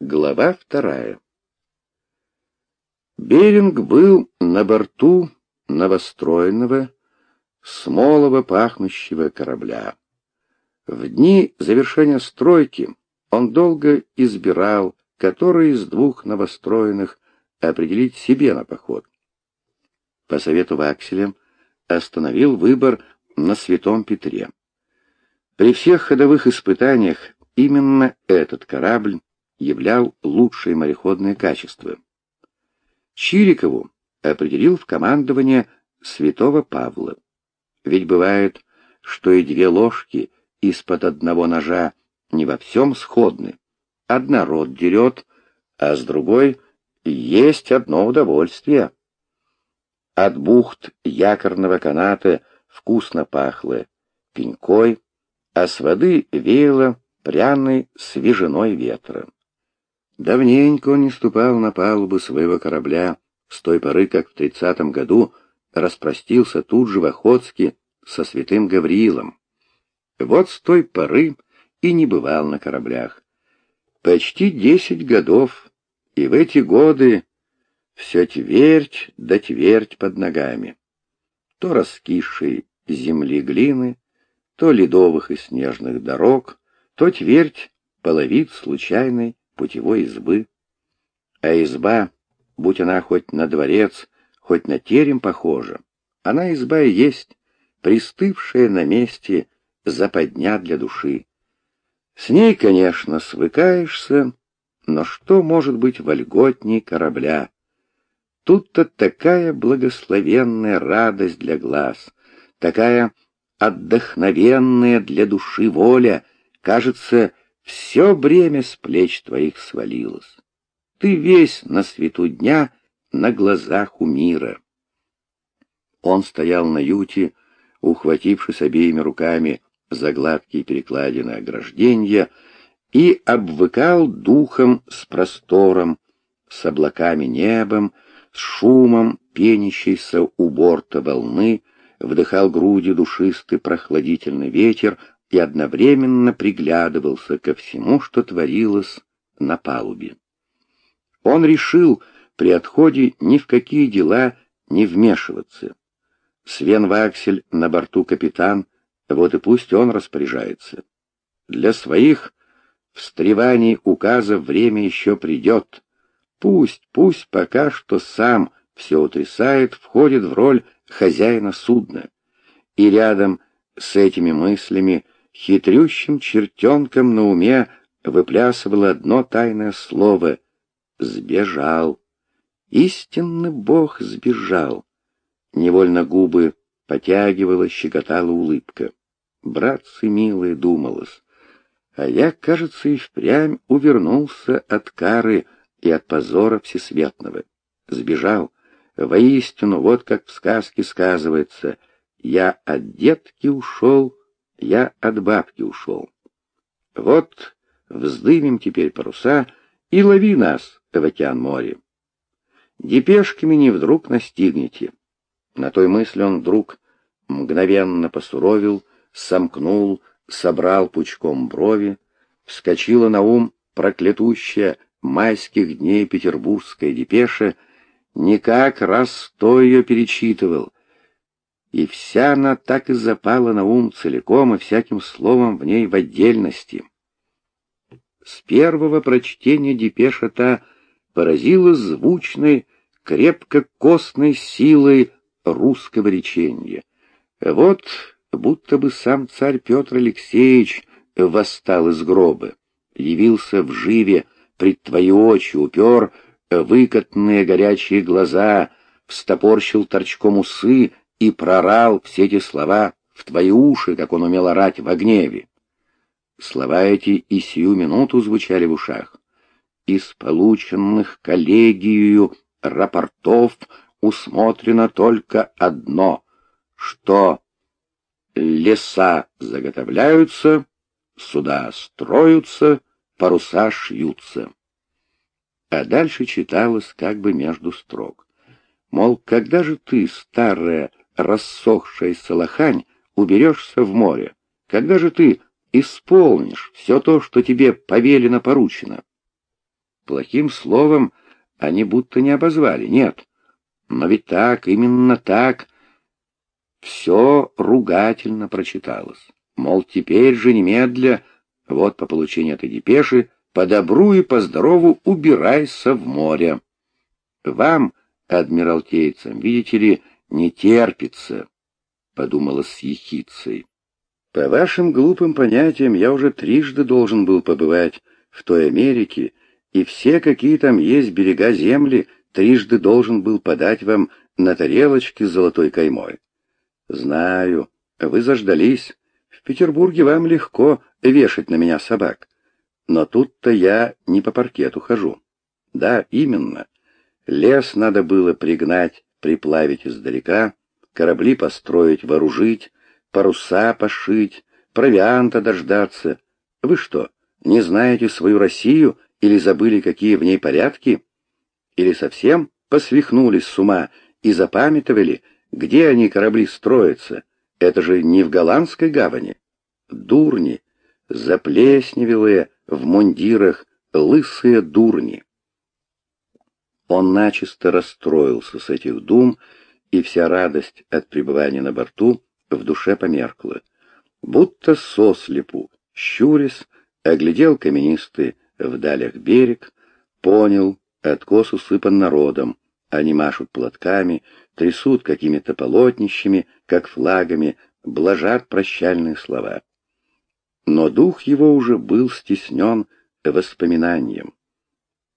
Глава вторая. Беринг был на борту новостроенного, смолово пахнущего корабля. В дни завершения стройки он долго избирал, который из двух новостроенных определить себе на поход. По совету Вакселя остановил выбор на Святом Петре. При всех ходовых испытаниях именно этот корабль являл лучшие мореходные качества. Чирикову определил в командование святого Павла. Ведь бывает, что и две ложки из-под одного ножа не во всем сходны. Одна рот дерет, а с другой есть одно удовольствие. От бухт якорного каната вкусно пахло пенькой, а с воды веяло пряной свежиной ветра. Давненько он не ступал на палубу своего корабля, с той поры, как в тридцатом году распростился тут же в Охотске со святым Гавриилом. Вот с той поры и не бывал на кораблях. Почти десять годов, и в эти годы все твердь да твердь под ногами. То раскисшей земли глины, то ледовых и снежных дорог, то твердь половит случайной путевой избы. А изба, будь она хоть на дворец, хоть на терем похожа, она изба и есть, пристывшая на месте западня для души. С ней, конечно, свыкаешься, но что может быть вольготней корабля? Тут-то такая благословенная радость для глаз, такая отдохновенная для души воля, кажется, все бремя с плеч твоих свалилось. Ты весь на свету дня на глазах у мира. Он стоял на юте, ухватившись обеими руками за гладкие перекладины ограждения, и обвыкал духом с простором, с облаками небом, с шумом пенящейся у борта волны, вдыхал грудью душистый прохладительный ветер, и одновременно приглядывался ко всему, что творилось на палубе. Он решил при отходе ни в какие дела не вмешиваться. Свен Ваксель на борту капитан, вот и пусть он распоряжается. Для своих встреваний указа время еще придет. Пусть, пусть пока что сам все утрясает, входит в роль хозяина судна. И рядом с этими мыслями хитрющим чертенком на уме выплясывало одно тайное слово — «сбежал». Истинный Бог сбежал. Невольно губы потягивала, щекотала улыбка. Братцы милые, думалось. А я, кажется, и впрямь увернулся от кары и от позора всесветного. Сбежал. Воистину, вот как в сказке сказывается, я от детки ушел, я от бабки ушел. Вот вздымем теперь паруса и лови нас в океан море. Депешками не вдруг настигнете. На той мысли он вдруг мгновенно посуровил, сомкнул, собрал пучком брови, вскочила на ум проклятущая майских дней петербургская депеша, никак раз сто ее перечитывал, и вся она так и запала на ум целиком и всяким словом в ней в отдельности. С первого прочтения депеша та поразила звучной, крепко-костной силой русского речения. Вот будто бы сам царь Петр Алексеевич восстал из гроба, явился в живе пред твои очи, упер выкатные горячие глаза, встопорщил торчком усы и прорал все эти слова в твои уши, как он умел орать в гневе. Слова эти и сию минуту звучали в ушах. Из полученных коллегию рапортов усмотрено только одно, что леса заготовляются, суда строятся, паруса шьются. А дальше читалось как бы между строк. Мол, когда же ты, старая рассохшаяся лохань, уберешься в море? Когда же ты исполнишь все то, что тебе повелено поручено? Плохим словом они будто не обозвали, нет. Но ведь так, именно так, все ругательно прочиталось. Мол, теперь же немедля, вот по получению этой депеши, по добру и по здорову убирайся в море. Вам, адмиралтейцам, видите ли, не терпится, — подумала с ехицей. По вашим глупым понятиям, я уже трижды должен был побывать в той Америке, и все, какие там есть берега земли, трижды должен был подать вам на тарелочке с золотой каймой. Знаю, вы заждались. В Петербурге вам легко вешать на меня собак. Но тут-то я не по паркету хожу. Да, именно. Лес надо было пригнать, приплавить издалека, корабли построить, вооружить, паруса пошить, провианта дождаться. Вы что, не знаете свою Россию или забыли, какие в ней порядки? Или совсем посвихнулись с ума и запамятовали, где они, корабли, строятся? Это же не в голландской гавани. Дурни, заплесневелые в мундирах, лысые дурни. Он начисто расстроился с этих дум, и вся радость от пребывания на борту в душе померкла. Будто сослепу, щурясь, оглядел каменистый в далях берег, понял, откос усыпан народом, они машут платками, трясут какими-то полотнищами, как флагами, блажат прощальные слова. Но дух его уже был стеснен воспоминанием.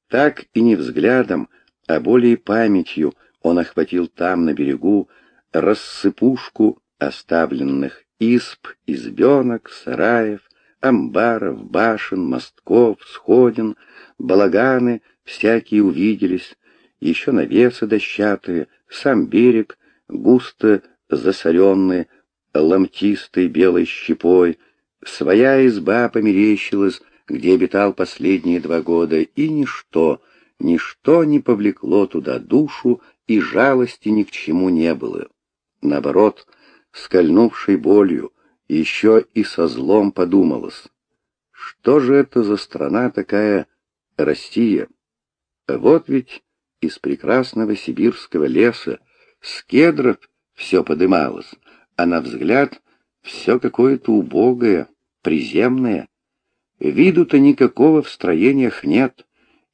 Так и не взглядом, а более памятью он охватил там, на берегу, рассыпушку оставленных исп, избенок, сараев, амбаров, башен, мостков, сходин, балаганы всякие увиделись, еще навесы дощатые, сам берег, густо засоренный, ломтистой белой щепой, своя изба померещилась, где обитал последние два года, и ничто, ничто не повлекло туда душу, и жалости ни к чему не было. Наоборот, скольнувшей болью, еще и со злом подумалось. Что же это за страна такая Россия? Вот ведь из прекрасного сибирского леса с кедров все подымалось, а на взгляд все какое-то убогое, приземное. Виду-то никакого в строениях нет,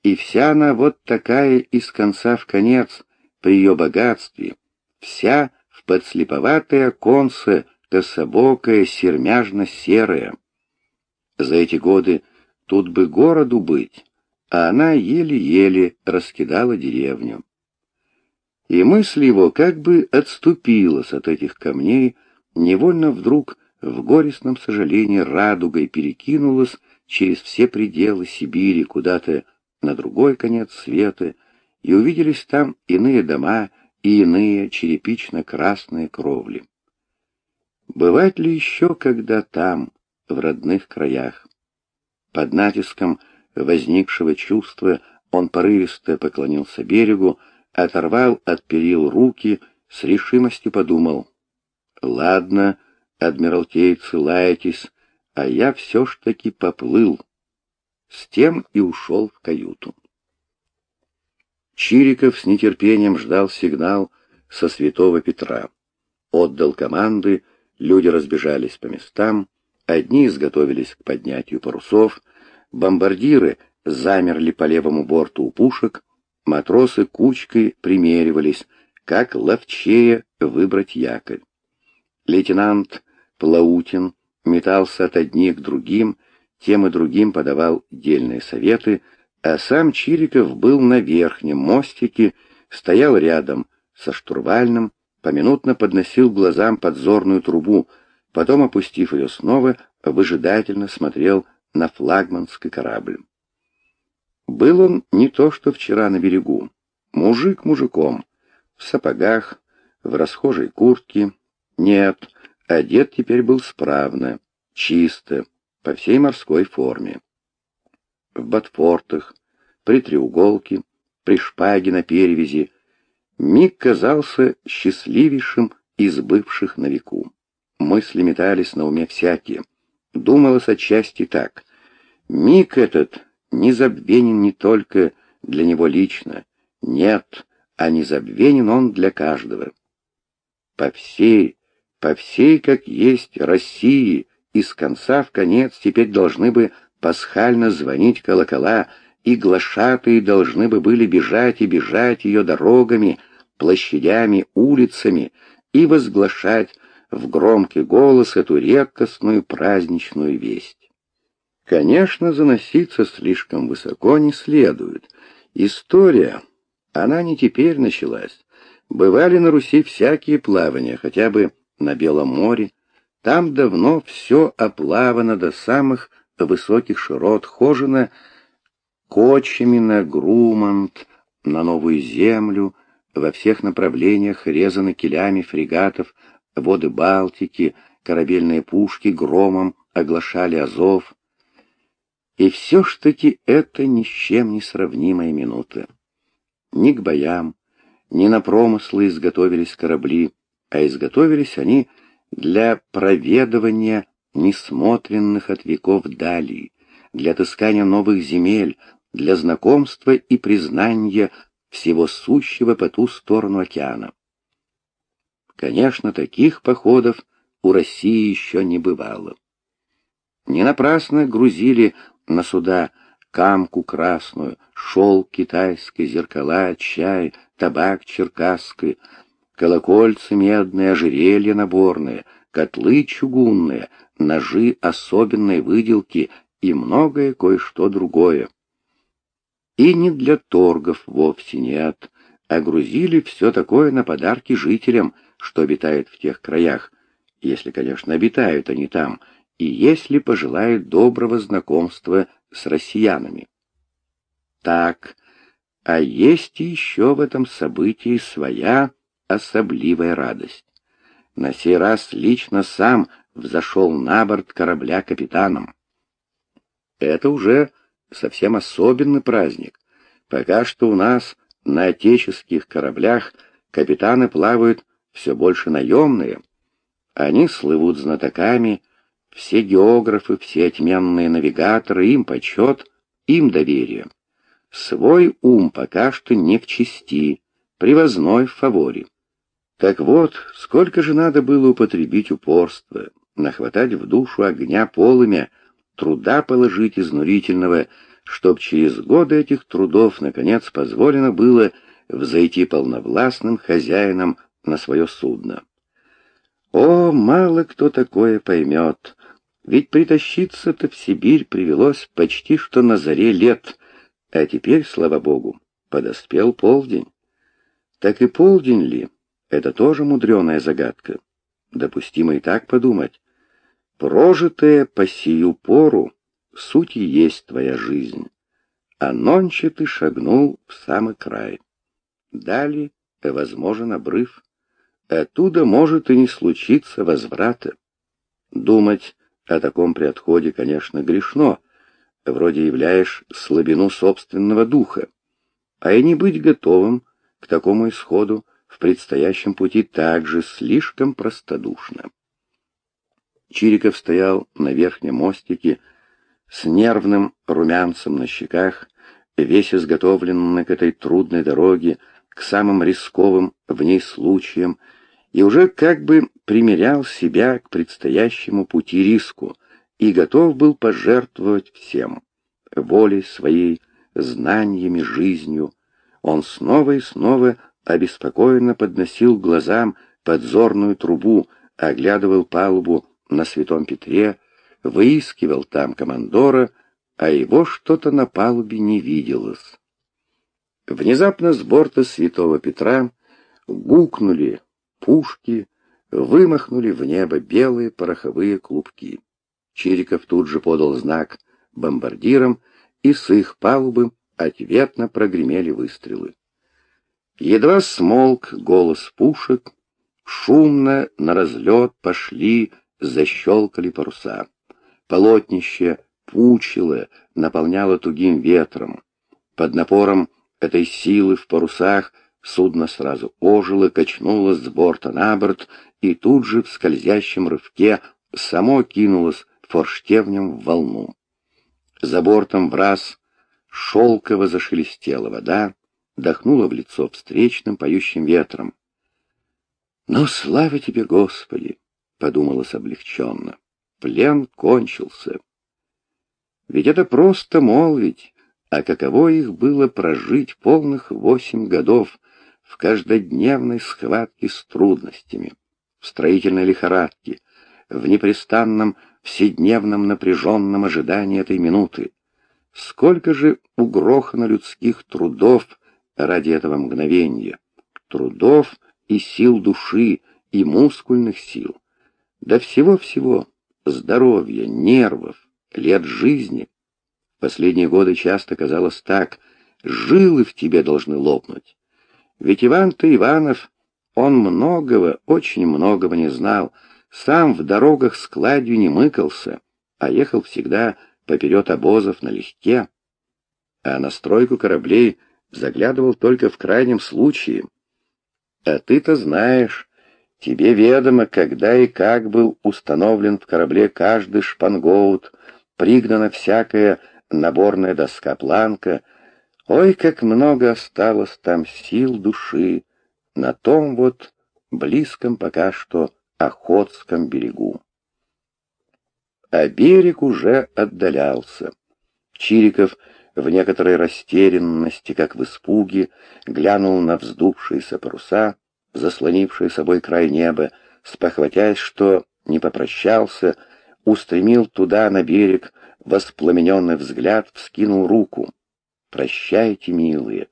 и вся она вот такая из конца в конец при ее богатстве, вся в подслеповатое оконце, кособокая, сермяжно-серая. За эти годы тут бы городу быть, а она еле-еле раскидала деревню. И мысль его как бы отступилась от этих камней, невольно вдруг в горестном сожалении радугой перекинулась через все пределы Сибири куда-то на другой конец света, и увиделись там иные дома и иные черепично-красные кровли. Бывать ли еще когда там, в родных краях? Под натиском возникшего чувства он порывисто поклонился берегу, оторвал от перил руки, с решимостью подумал. «Ладно, адмиралтейцы, лаетесь, а я все ж таки поплыл». С тем и ушел в каюту. Чириков с нетерпением ждал сигнал со святого Петра. Отдал команды, люди разбежались по местам, одни изготовились к поднятию парусов, бомбардиры замерли по левому борту у пушек, матросы кучкой примеривались, как ловчее выбрать якорь. Лейтенант Плаутин метался от одних к другим, тем и другим подавал дельные советы, а сам Чириков был на верхнем мостике, стоял рядом со штурвальным, поминутно подносил глазам подзорную трубу, потом, опустив ее снова, выжидательно смотрел на флагманский корабль. Был он не то, что вчера на берегу. Мужик мужиком, в сапогах, в расхожей куртке. Нет, одет теперь был справно, чисто, по всей морской форме. В ботфортах, при треуголке, при шпаге на перевязи, Миг казался счастливейшим из бывших на веку. Мысли метались на уме всякие. Думалось отчасти так. Миг этот незабвенен не только для него лично, нет, а незабвенен он для каждого. По всей, по всей, как есть, России, из конца в конец теперь должны бы пасхально звонить колокола, и глашатые должны бы были бежать и бежать ее дорогами, площадями, улицами и возглашать в громкий голос эту редкостную праздничную весть. Конечно, заноситься слишком высоко не следует. История, она не теперь началась. Бывали на Руси всякие плавания, хотя бы на Белом море. Там давно все оплавано до самых высоких широт, хожено кочами на Грумант, на Новую Землю, во всех направлениях резаны килями фрегатов, воды Балтики, корабельные пушки громом оглашали Азов. И все ж таки это ни с чем не сравнимая минута. Ни к боям, ни на промыслы изготовились корабли, а изготовились они для проведывания несмотренных от веков далей, для отыскания новых земель, для знакомства и признания всего сущего по ту сторону океана. Конечно, таких походов у России еще не бывало. Не напрасно грузили на суда камку красную, шелк китайский, зеркала, чай, табак черкасский, колокольцы медные, ожерелья наборные, котлы чугунные, ножи особенной выделки и многое кое-что другое. И не для торгов вовсе нет, а грузили все такое на подарки жителям, что обитает в тех краях, если, конечно, обитают они там, и если пожелают доброго знакомства с россиянами. Так, а есть еще в этом событии своя особливая радость. На сей раз лично сам взошел на борт корабля капитаном. Это уже совсем особенный праздник. Пока что у нас на отеческих кораблях капитаны плавают все больше наемные. Они слывут знатоками, все географы, все отменные навигаторы, им почет, им доверие. Свой ум пока что не в чести, привозной в фаворе. Так вот, сколько же надо было употребить упорства, нахватать в душу огня полымя, труда положить изнурительного, чтоб через годы этих трудов, наконец, позволено было взойти полновластным хозяином на свое судно. О, мало кто такое поймет, ведь притащиться-то в Сибирь привелось почти что на заре лет, а теперь, слава богу, подоспел полдень. Так и полдень ли? Это тоже мудреная загадка. Допустимо и так подумать. Прожитая по сию пору, суть и есть твоя жизнь. А нонче ты шагнул в самый край. Далее возможен обрыв. Оттуда может и не случиться возврата. Думать о таком приотходе, конечно, грешно. Вроде являешь слабину собственного духа. А и не быть готовым к такому исходу в предстоящем пути также слишком простодушно. Чириков стоял на верхнем мостике с нервным румянцем на щеках, весь изготовленный к этой трудной дороге, к самым рисковым в ней случаям, и уже как бы примерял себя к предстоящему пути риску и готов был пожертвовать всем — волей своей, знаниями, жизнью. Он снова и снова обеспокоенно подносил глазам подзорную трубу, оглядывал палубу на Святом Петре, выискивал там командора, а его что-то на палубе не виделось. Внезапно с борта Святого Петра гукнули пушки, вымахнули в небо белые пороховые клубки. Чириков тут же подал знак бомбардирам, и с их палубы ответно прогремели выстрелы. Едва смолк голос пушек, шумно на разлет пошли, защелкали паруса. Полотнище пучило, наполняло тугим ветром. Под напором этой силы в парусах судно сразу ожило, качнулось с борта на борт и тут же в скользящем рывке само кинулось форштевнем в волну. За бортом в раз шелково зашелестела вода, дохнула в лицо встречным поющим ветром. «Но слава тебе, Господи!» — подумалось облегченно. «Плен кончился». Ведь это просто молвить, а каково их было прожить полных восемь годов в каждодневной схватке с трудностями, в строительной лихорадке, в непрестанном вседневном напряженном ожидании этой минуты. Сколько же угрохано людских трудов ради этого мгновения, трудов и сил души, и мускульных сил, да всего-всего, здоровья, нервов, лет жизни. Последние годы часто казалось так, жилы в тебе должны лопнуть. Ведь Иван-то Иванов, он многого, очень многого не знал, сам в дорогах с не мыкался, а ехал всегда поперед обозов налегке. А на стройку кораблей заглядывал только в крайнем случае. А ты-то знаешь, тебе ведомо, когда и как был установлен в корабле каждый шпангоут, пригнана всякая наборная доска-планка. Ой, как много осталось там сил души на том вот близком пока что Охотском берегу. А берег уже отдалялся. Чириков в некоторой растерянности, как в испуге, глянул на вздувшиеся паруса, заслонившие собой край неба, спохватясь, что не попрощался, устремил туда, на берег, воспламененный взгляд, вскинул руку. «Прощайте, милые!»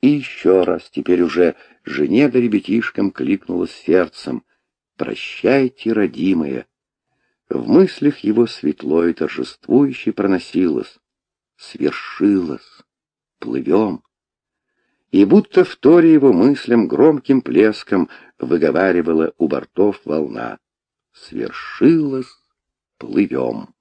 И еще раз, теперь уже жене да ребятишкам кликнуло сердцем — «Прощайте, родимые!» В мыслях его светло и торжествующе проносилось. Свершилось. Плывем. И будто в торе его мыслям громким плеском выговаривала у бортов волна. Свершилось. Плывем.